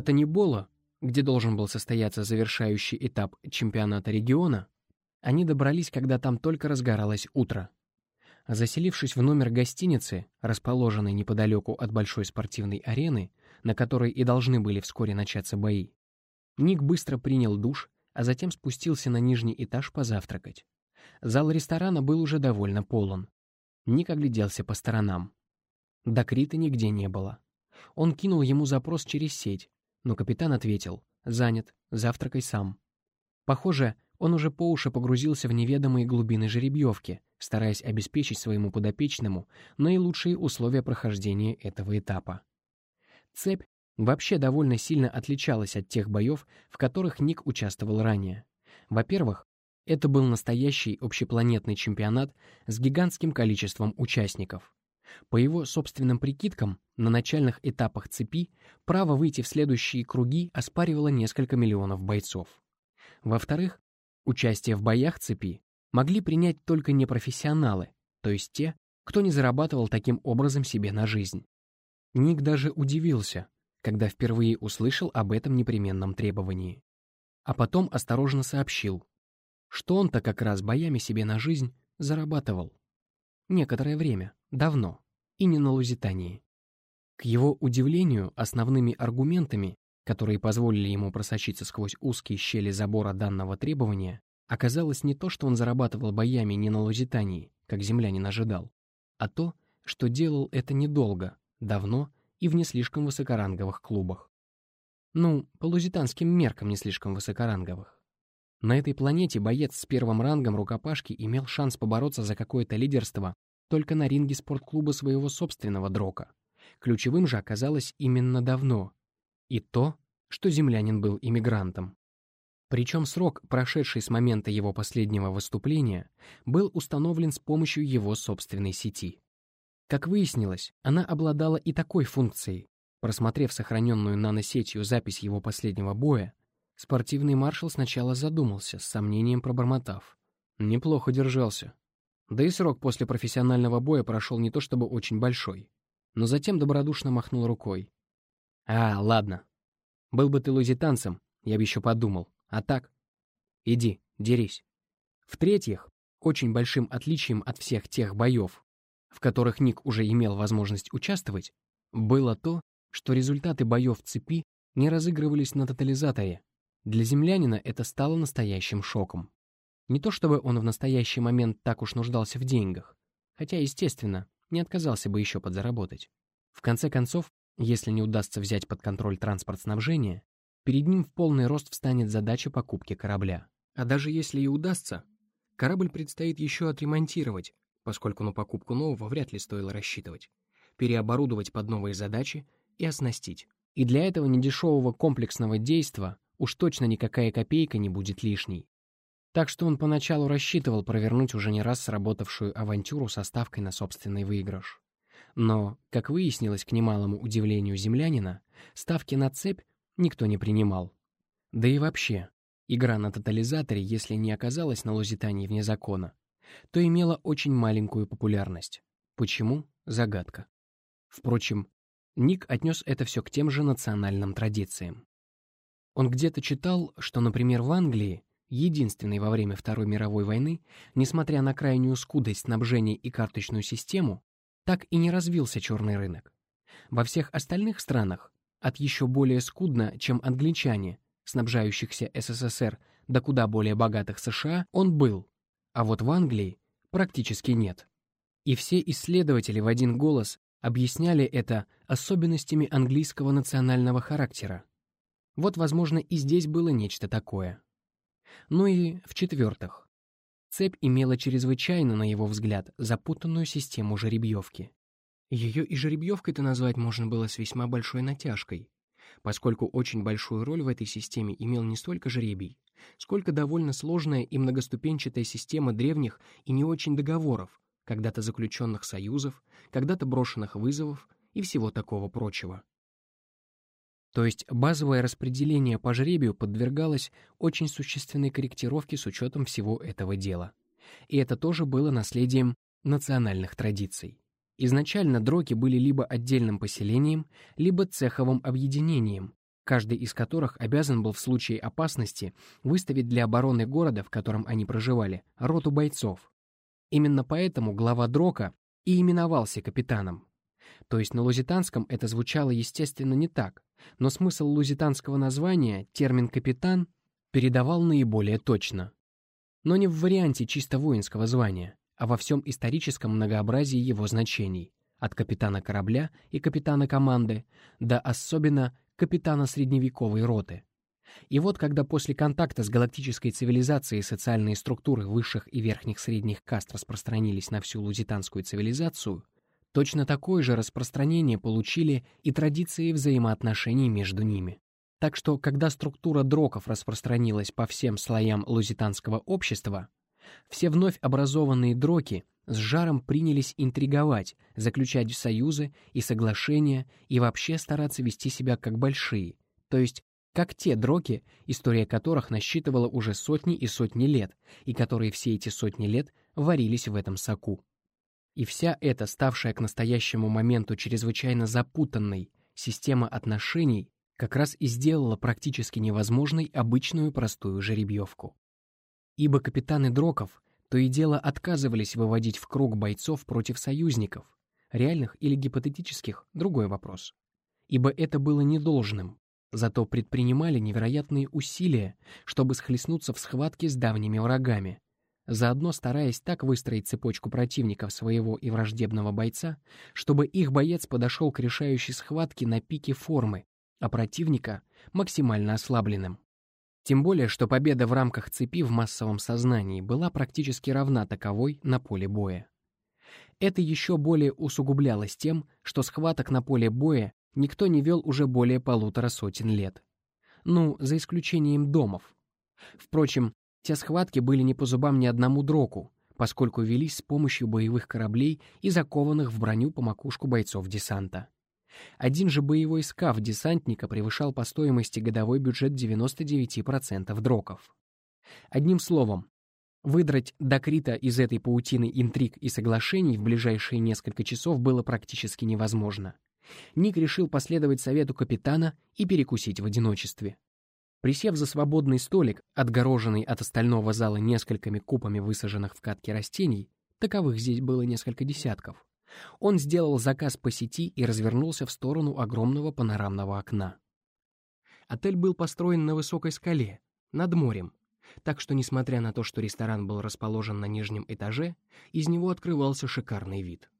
До Танибола, где должен был состояться завершающий этап чемпионата региона, они добрались, когда там только разгоралось утро. Заселившись в номер гостиницы, расположенной неподалеку от большой спортивной арены, на которой и должны были вскоре начаться бои, Ник быстро принял душ, а затем спустился на нижний этаж позавтракать. Зал ресторана был уже довольно полон. Ник огляделся по сторонам. До Крита нигде не было. Он кинул ему запрос через сеть, но капитан ответил «Занят, завтракай сам». Похоже, он уже по уши погрузился в неведомые глубины жеребьевки, стараясь обеспечить своему подопечному наилучшие условия прохождения этого этапа. Цепь вообще довольно сильно отличалась от тех боев, в которых Ник участвовал ранее. Во-первых, это был настоящий общепланетный чемпионат с гигантским количеством участников. По его собственным прикидкам, на начальных этапах цепи право выйти в следующие круги оспаривало несколько миллионов бойцов. Во-вторых, Участие в боях цепи могли принять только непрофессионалы, то есть те, кто не зарабатывал таким образом себе на жизнь. Ник даже удивился, когда впервые услышал об этом непременном требовании. А потом осторожно сообщил, что он-то как раз боями себе на жизнь зарабатывал. Некоторое время, давно, и не на Лузитании. К его удивлению, основными аргументами которые позволили ему просочиться сквозь узкие щели забора данного требования, оказалось не то, что он зарабатывал боями не на Лузитании, как землянин ожидал, а то, что делал это недолго, давно и в не слишком высокоранговых клубах. Ну, по лузитанским меркам не слишком высокоранговых. На этой планете боец с первым рангом рукопашки имел шанс побороться за какое-то лидерство только на ринге спортклуба своего собственного дрока. Ключевым же оказалось именно давно, и то, что землянин был иммигрантом. Причем срок, прошедший с момента его последнего выступления, был установлен с помощью его собственной сети. Как выяснилось, она обладала и такой функцией. Просмотрев сохраненную наносетью запись его последнего боя, спортивный маршал сначала задумался, с сомнением пробормотав. Неплохо держался. Да и срок после профессионального боя прошел не то чтобы очень большой. Но затем добродушно махнул рукой. А, ладно. Был бы ты лузитанцем, я бы еще подумал. А так? Иди, дерись. В-третьих, очень большим отличием от всех тех боев, в которых Ник уже имел возможность участвовать, было то, что результаты боев цепи не разыгрывались на тотализаторе. Для землянина это стало настоящим шоком. Не то чтобы он в настоящий момент так уж нуждался в деньгах, хотя, естественно, не отказался бы еще подзаработать. В конце концов, если не удастся взять под контроль транспорт снабжения, перед ним в полный рост встанет задача покупки корабля. А даже если и удастся, корабль предстоит еще отремонтировать, поскольку на покупку нового вряд ли стоило рассчитывать, переоборудовать под новые задачи и оснастить. И для этого недешевого комплексного действа уж точно никакая копейка не будет лишней. Так что он поначалу рассчитывал провернуть уже не раз сработавшую авантюру со ставкой на собственный выигрыш. Но, как выяснилось к немалому удивлению землянина, ставки на цепь никто не принимал. Да и вообще, игра на тотализаторе, если не оказалась на Лузитании вне закона, то имела очень маленькую популярность. Почему? Загадка. Впрочем, Ник отнес это все к тем же национальным традициям. Он где-то читал, что, например, в Англии, единственной во время Второй мировой войны, несмотря на крайнюю скудость снабжения и карточную систему, так и не развился черный рынок. Во всех остальных странах, от еще более скудно, чем англичане, снабжающихся СССР до куда более богатых США, он был, а вот в Англии практически нет. И все исследователи в один голос объясняли это особенностями английского национального характера. Вот, возможно, и здесь было нечто такое. Ну и, в-четвертых, Цепь имела чрезвычайно, на его взгляд, запутанную систему жеребьевки. Ее и жеребьевкой-то назвать можно было с весьма большой натяжкой, поскольку очень большую роль в этой системе имел не столько жребий, сколько довольно сложная и многоступенчатая система древних и не очень договоров, когда-то заключенных союзов, когда-то брошенных вызовов и всего такого прочего. То есть базовое распределение по жребию подвергалось очень существенной корректировке с учетом всего этого дела. И это тоже было наследием национальных традиций. Изначально дроки были либо отдельным поселением, либо цеховым объединением, каждый из которых обязан был в случае опасности выставить для обороны города, в котором они проживали, роту бойцов. Именно поэтому глава Дрока и именовался капитаном. То есть на лузитанском это звучало, естественно, не так, но смысл лузитанского названия, термин «капитан», передавал наиболее точно. Но не в варианте чисто воинского звания, а во всем историческом многообразии его значений, от капитана корабля и капитана команды до особенно капитана средневековой роты. И вот когда после контакта с галактической цивилизацией социальные структуры высших и верхних средних каст распространились на всю лузитанскую цивилизацию, точно такое же распространение получили и традиции взаимоотношений между ними. Так что, когда структура дроков распространилась по всем слоям лузитанского общества, все вновь образованные дроки с жаром принялись интриговать, заключать союзы и соглашения и вообще стараться вести себя как большие, то есть как те дроки, история которых насчитывала уже сотни и сотни лет, и которые все эти сотни лет варились в этом соку. И вся эта, ставшая к настоящему моменту чрезвычайно запутанной, система отношений как раз и сделала практически невозможной обычную простую жеребьевку. Ибо капитаны Дроков то и дело отказывались выводить в круг бойцов против союзников, реальных или гипотетических — другой вопрос. Ибо это было недолжным, зато предпринимали невероятные усилия, чтобы схлестнуться в схватке с давними врагами, заодно стараясь так выстроить цепочку противников своего и враждебного бойца, чтобы их боец подошел к решающей схватке на пике формы, а противника максимально ослабленным. Тем более, что победа в рамках цепи в массовом сознании была практически равна таковой на поле боя. Это еще более усугублялось тем, что схваток на поле боя никто не вел уже более полутора сотен лет. Ну, за исключением домов. Впрочем, те схватки были не по зубам ни одному дроку, поскольку велись с помощью боевых кораблей и закованных в броню по макушку бойцов десанта. Один же боевой скаф десантника превышал по стоимости годовой бюджет 99% дроков. Одним словом, выдрать Докрита из этой паутины интриг и соглашений в ближайшие несколько часов было практически невозможно. Ник решил последовать совету капитана и перекусить в одиночестве. Присев за свободный столик, отгороженный от остального зала несколькими купами высаженных в катке растений, таковых здесь было несколько десятков, он сделал заказ по сети и развернулся в сторону огромного панорамного окна. Отель был построен на высокой скале, над морем, так что, несмотря на то, что ресторан был расположен на нижнем этаже, из него открывался шикарный вид.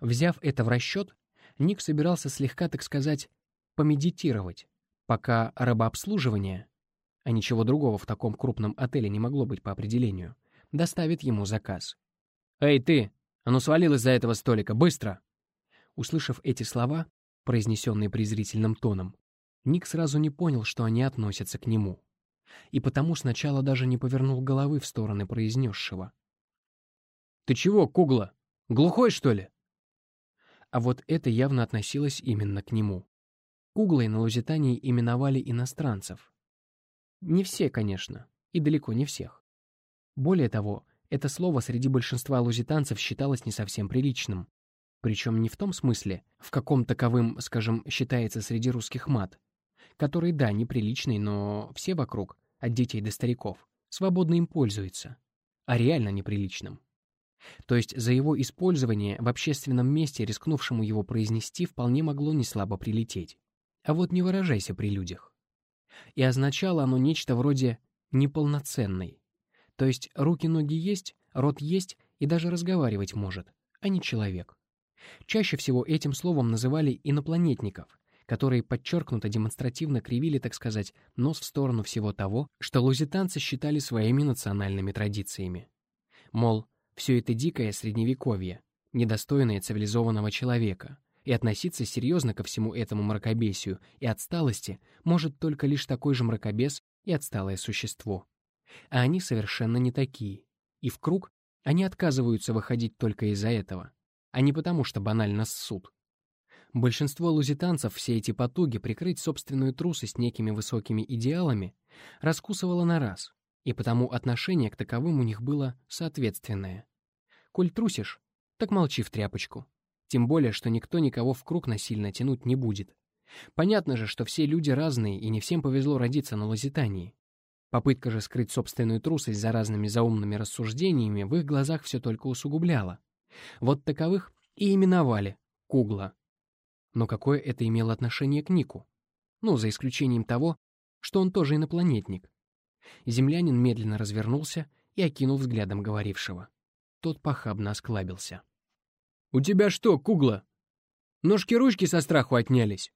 Взяв это в расчет, Ник собирался слегка, так сказать, помедитировать, пока рабообслуживание, а ничего другого в таком крупном отеле не могло быть по определению, доставит ему заказ. «Эй, ты!» Оно свалилось за этого столика. Быстро!» Услышав эти слова, произнесенные презрительным тоном, Ник сразу не понял, что они относятся к нему. И потому сначала даже не повернул головы в стороны произнесшего. «Ты чего, кугла? Глухой, что ли?» А вот это явно относилось именно к нему. Куглой на Лузитании именовали иностранцев. Не все, конечно, и далеко не всех. Более того, это слово среди большинства лузитанцев считалось не совсем приличным. Причем не в том смысле, в каком таковым, скажем, считается среди русских мат, который, да, неприличный, но все вокруг, от детей до стариков, свободно им пользуются, а реально неприличным. То есть за его использование в общественном месте, рискнувшему его произнести, вполне могло неслабо прилететь. А вот не выражайся при людях. И означало оно нечто вроде «неполноценный», то есть руки-ноги есть, рот есть и даже разговаривать может, а не человек. Чаще всего этим словом называли инопланетников, которые подчеркнуто демонстративно кривили, так сказать, нос в сторону всего того, что лузитанцы считали своими национальными традициями. Мол, все это дикое средневековье, недостойное цивилизованного человека, и относиться серьезно ко всему этому мракобесию и отсталости может только лишь такой же мракобес и отсталое существо. А они совершенно не такие. И в круг они отказываются выходить только из-за этого, а не потому, что банально ссут. Большинство лузитанцев все эти потуги прикрыть собственную трусость некими высокими идеалами раскусывало на раз, и потому отношение к таковым у них было соответственное. Коль трусишь, так молчи в тряпочку. Тем более, что никто никого в круг насильно тянуть не будет. Понятно же, что все люди разные, и не всем повезло родиться на Лузитании. Попытка же скрыть собственную трусость за разными заумными рассуждениями в их глазах все только усугубляла. Вот таковых и именовали Кугла. Но какое это имело отношение к Нику? Ну, за исключением того, что он тоже инопланетник. Землянин медленно развернулся и окинул взглядом говорившего. Тот похабно осклабился. «У тебя что, Кугла? Ножки-ручки со страху отнялись?»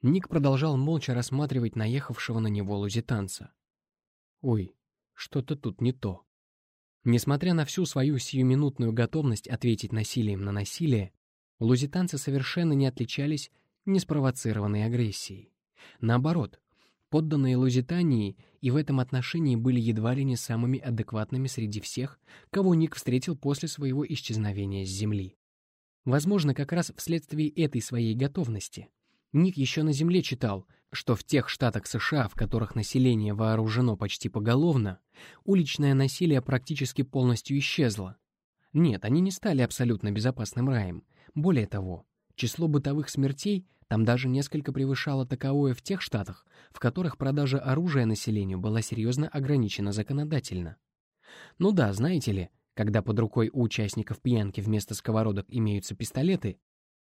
Ник продолжал молча рассматривать наехавшего на него лузитанца. Ой, что-то тут не то. Несмотря на всю свою сиюминутную готовность ответить насилием на насилие, лузитанцы совершенно не отличались неспровоцированной агрессией. Наоборот, подданные Лузитании и в этом отношении были едва ли не самыми адекватными среди всех, кого Ник встретил после своего исчезновения с Земли. Возможно, как раз вследствие этой своей готовности. Ник еще на Земле читал — что в тех штатах США, в которых население вооружено почти поголовно, уличное насилие практически полностью исчезло. Нет, они не стали абсолютно безопасным раем. Более того, число бытовых смертей там даже несколько превышало таковое в тех штатах, в которых продажа оружия населению была серьезно ограничена законодательно. Ну да, знаете ли, когда под рукой у участников пьянки вместо сковородок имеются пистолеты,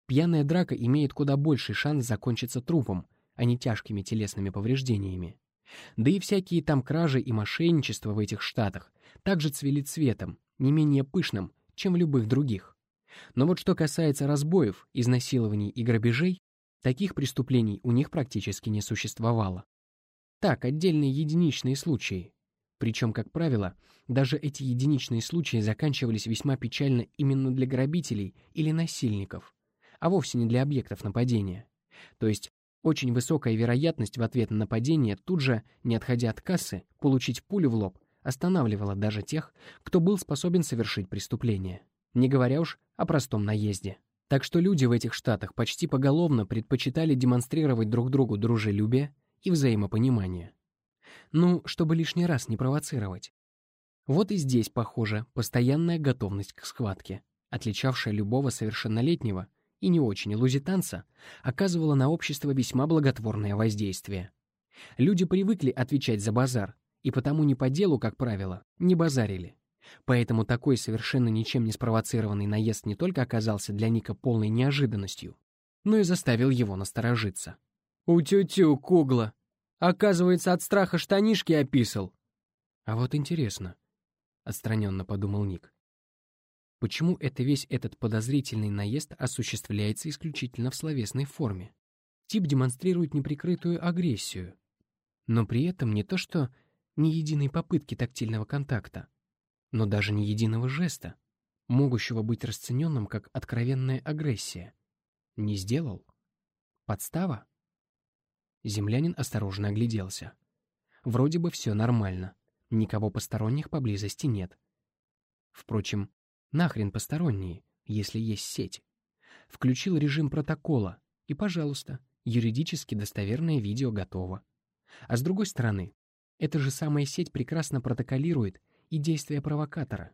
пьяная драка имеет куда больший шанс закончиться трупом, а не тяжкими телесными повреждениями. Да и всякие там кражи и мошенничества в этих штатах также цвели цветом, не менее пышным, чем в любых других. Но вот что касается разбоев, изнасилований и грабежей, таких преступлений у них практически не существовало. Так, отдельные единичные случаи. Причем, как правило, даже эти единичные случаи заканчивались весьма печально именно для грабителей или насильников, а вовсе не для объектов нападения. То есть очень высокая вероятность в ответ на нападение тут же, не отходя от кассы, получить пулю в лоб останавливала даже тех, кто был способен совершить преступление. Не говоря уж о простом наезде. Так что люди в этих штатах почти поголовно предпочитали демонстрировать друг другу дружелюбие и взаимопонимание. Ну, чтобы лишний раз не провоцировать. Вот и здесь, похоже, постоянная готовность к схватке, отличавшая любого совершеннолетнего и не очень лузитанца, оказывала на общество весьма благотворное воздействие. Люди привыкли отвечать за базар, и потому не по делу, как правило, не базарили. Поэтому такой совершенно ничем не спровоцированный наезд не только оказался для Ника полной неожиданностью, но и заставил его насторожиться. «У-тю-тю, Кугла! Оказывается, от страха штанишки описал!» «А вот интересно», — отстраненно подумал Ник. Почему это весь этот подозрительный наезд осуществляется исключительно в словесной форме? Тип демонстрирует неприкрытую агрессию. Но при этом не то что ни единой попытки тактильного контакта, но даже ни единого жеста, могущего быть расцененным как откровенная агрессия. Не сделал? Подстава? Землянин осторожно огляделся. Вроде бы все нормально. Никого посторонних поблизости нет. Впрочем, Нахрен посторонние, если есть сеть. Включил режим протокола, и, пожалуйста, юридически достоверное видео готово. А с другой стороны, эта же самая сеть прекрасно протоколирует и действия провокатора.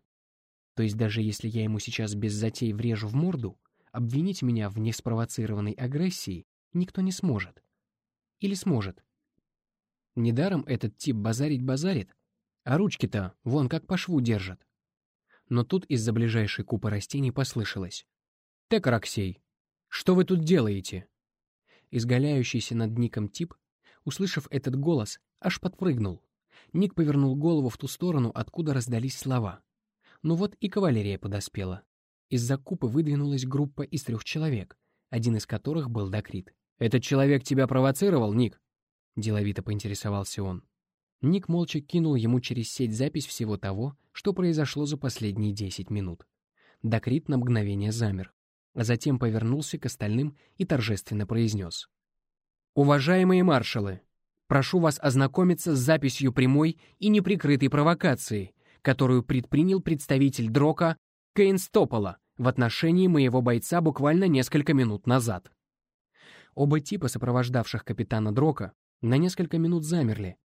То есть даже если я ему сейчас без затей врежу в морду, обвинить меня в неспровоцированной агрессии никто не сможет. Или сможет. Недаром этот тип базарить базарит, а ручки-то вон как по шву держат но тут из-за ближайшей купы растений послышалось. «Текараксей, что вы тут делаете?» Изгаляющийся над Ником тип, услышав этот голос, аж подпрыгнул. Ник повернул голову в ту сторону, откуда раздались слова. Ну вот и кавалерия подоспела. Из-за купы выдвинулась группа из трех человек, один из которых был Докрит. «Этот человек тебя провоцировал, Ник?» — деловито поинтересовался он. Ник молча кинул ему через сеть запись всего того, что произошло за последние десять минут. Докрит на мгновение замер, а затем повернулся к остальным и торжественно произнес. «Уважаемые маршалы, прошу вас ознакомиться с записью прямой и неприкрытой провокации, которую предпринял представитель Дрока Кейнстопола в отношении моего бойца буквально несколько минут назад». Оба типа, сопровождавших капитана Дрока, на несколько минут замерли,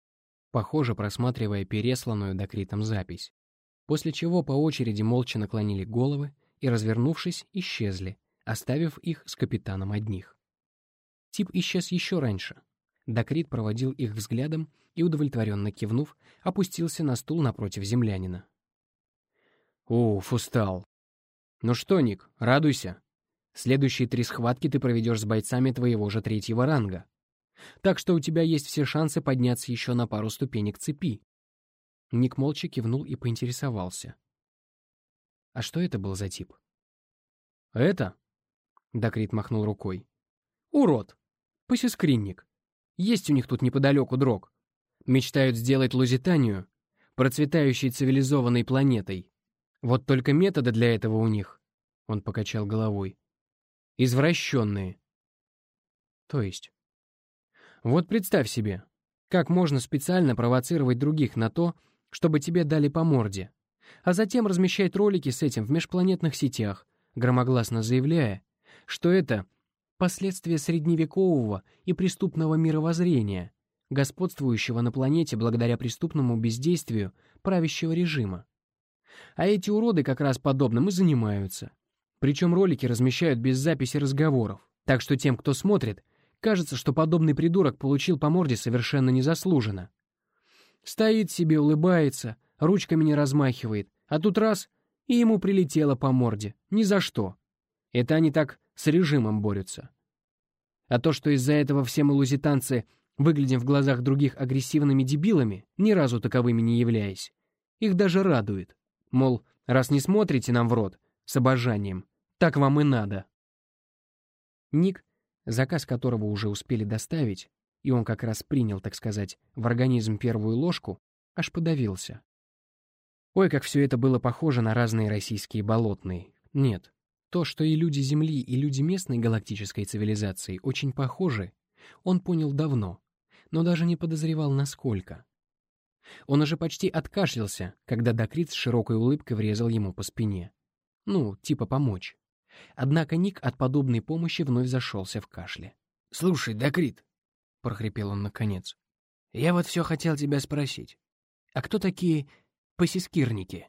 похоже, просматривая пересланную докритом запись. После чего по очереди молча наклонили головы и, развернувшись, исчезли, оставив их с капитаном одних. Тип исчез еще раньше. Дакрит проводил их взглядом и, удовлетворенно кивнув, опустился на стул напротив землянина. «Уф, устал. Ну что, Ник, радуйся. Следующие три схватки ты проведешь с бойцами твоего же третьего ранга. Так что у тебя есть все шансы подняться еще на пару ступенек цепи». Ник молча кивнул и поинтересовался. «А что это был за тип?» «Это?» — Дакрит махнул рукой. «Урод! Посискринник. Есть у них тут неподалеку дрог. Мечтают сделать Лузитанию процветающей цивилизованной планетой. Вот только методы для этого у них, — он покачал головой, — извращенные. То есть? Вот представь себе, как можно специально провоцировать других на то, чтобы тебе дали по морде, а затем размещать ролики с этим в межпланетных сетях, громогласно заявляя, что это последствия средневекового и преступного мировоззрения, господствующего на планете благодаря преступному бездействию правящего режима. А эти уроды как раз подобным и занимаются. Причем ролики размещают без записи разговоров, так что тем, кто смотрит, кажется, что подобный придурок получил по морде совершенно незаслуженно. Стоит себе, улыбается, ручками не размахивает, а тут раз — и ему прилетело по морде. Ни за что. Это они так с режимом борются. А то, что из-за этого все мы лузитанцы выглядим в глазах других агрессивными дебилами, ни разу таковыми не являясь, их даже радует. Мол, раз не смотрите нам в рот, с обожанием, так вам и надо. Ник, заказ которого уже успели доставить, и он как раз принял, так сказать, в организм первую ложку, аж подавился. Ой, как все это было похоже на разные российские болотные. Нет, то, что и люди Земли, и люди местной галактической цивилизации очень похожи, он понял давно, но даже не подозревал, насколько. Он уже почти откашлялся, когда Дакрит с широкой улыбкой врезал ему по спине. Ну, типа помочь. Однако Ник от подобной помощи вновь зашелся в кашле. «Слушай, Дакрит», — прохрипел он наконец, — «я вот все хотел тебя спросить. А кто такие посискирники?»